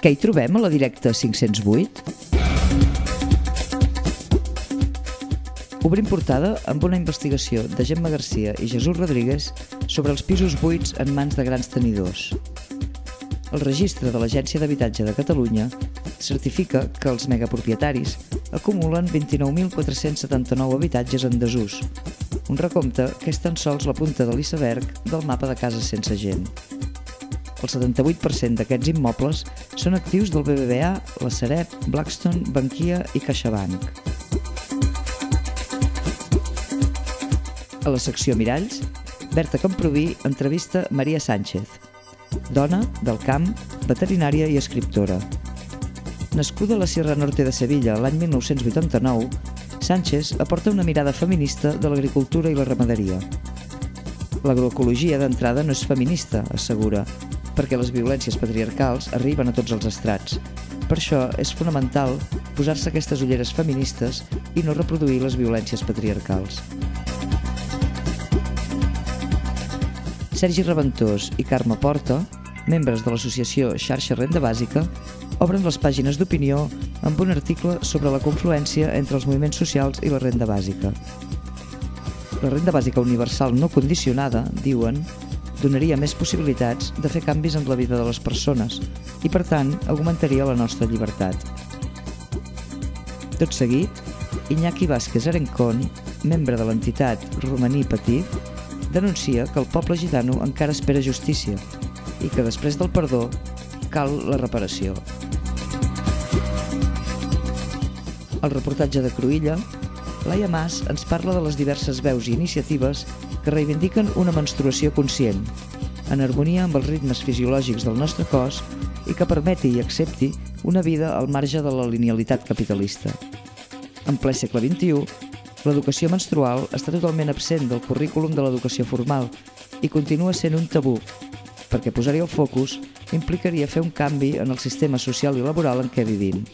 Què hi trobem a la directa 508? Obrim portada amb una investigació de Gemma Garcia i Jesús Rodríguez sobre els pisos buits en mans de grans tenidors. El registre de l'Agència d'Habitatge de Catalunya certifica que els megapropietaris acumulen 29.479 habitatges en desús, un recompte que és tan sols la punta de l'iceberg del mapa de cases sense gent. El 78% d'aquests immobles són actius del BBVA, la Sareb, Blackstone, Bankia i CaixaBank. A la secció Miralls, Berta Camproví entrevista Maria Sánchez, dona del camp, veterinària i escriptora. Nascuda a la Sierra Norte de Sevilla l'any 1989, Sánchez aporta una mirada feminista de l'agricultura i la ramaderia. L'agroecologia d'entrada no és feminista, assegura, perquè les violències patriarcals arriben a tots els estrats. Per això és fonamental posar-se aquestes ulleres feministes i no reproduir les violències patriarcals. Sergi Reventós i Carme Porta, membres de l'associació Xarxa Renda Bàsica, obren les pàgines d'opinió amb un article sobre la confluència entre els moviments socials i la renda bàsica. La renda bàsica universal no condicionada, diuen, donaria més possibilitats de fer canvis en la vida de les persones i, per tant, augmentaria la nostra llibertat. Tot seguit, Iñaki Vázquez Arencón, membre de l'entitat Romaní Petit, denuncia que el poble gitano encara espera justícia i que després del perdó cal la reparació. Al reportatge de Cruïlla, Laia Mas ens parla de les diverses veus i iniciatives que reivindiquen una menstruació conscient, en harmonia amb els ritmes fisiològics del nostre cos i que permeti i accepti una vida al marge de la linealitat capitalista. En ple segle XXI, l'educació menstrual està totalment absent del currículum de l'educació formal i continua sent un tabú, perquè posar-hi el focus implicaria fer un canvi en el sistema social i laboral en què vivim.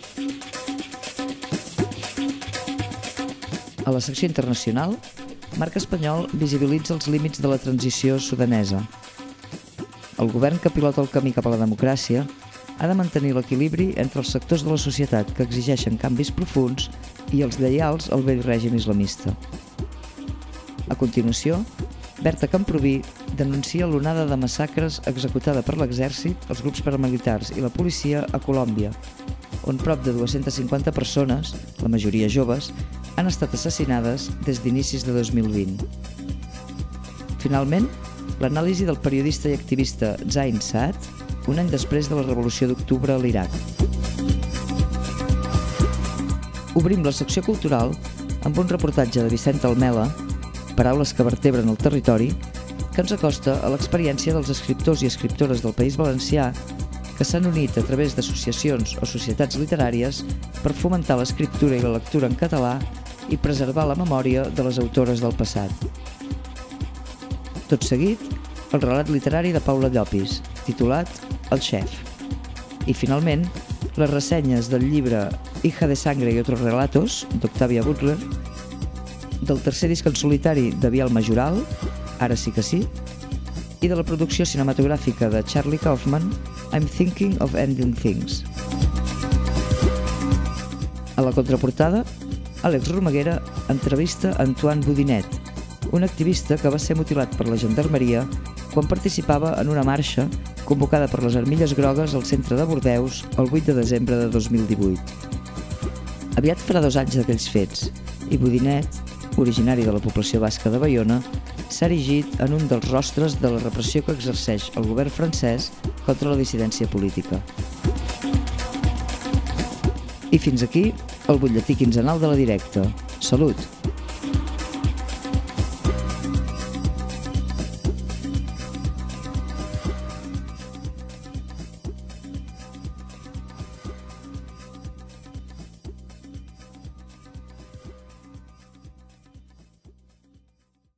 A la secció internacional, Marc Espanyol visibilitza els límits de la transició sudanesa. El govern que pilota el camí cap a la democràcia ha de mantenir l'equilibri entre els sectors de la societat que exigeixen canvis profuns i els lleials al vell règim islamista. A continuació, Berta Camproví denuncia l'onada de massacres executada per l'exèrcit, els grups paramilitars i la policia a Colòmbia, on prop de 250 persones, la majoria joves, han estat assassinades des d'inicis de 2020. Finalment, l'anàlisi del periodista i activista Zain Saad, un any després de la Revolució d'Octubre a l'Iraq. Obrim la secció cultural amb un reportatge de Vicent Almela, Paraules que vertebren el territori, que ens acosta a l'experiència dels escriptors i escriptores del País Valencià que s'han unit a través d'associacions o societats literàries per fomentar l'escriptura i la lectura en català i preservar la memòria de les autores del passat. Tot seguit, el relat literari de Paula Llopis, titulat El xef. I finalment, les ressenyes del llibre Hija de sangre i otros relatos, d'Octavia Butler, del tercer disc en solitari de Biel Majoral, Ara sí que sí, i de la producció cinematogràfica de Charlie Kaufman, I'm Thinking of Ending Things. A la contraportada, Àlex Romaguera entrevista Antoine Boudinet, un activista que va ser mutilat per la gendarmeria quan participava en una marxa convocada per les Armilles Grogues al centre de Bordeus el 8 de desembre de 2018. Aviat farà dos anys d'aquells fets i Boudinet, originari de la població basca de Bayona, s'ha erigit en un dels rostres de la repressió que exerceix el govern francès contra la dissidència política. I fins aquí el butlletí quinzenal de la directa. Salut!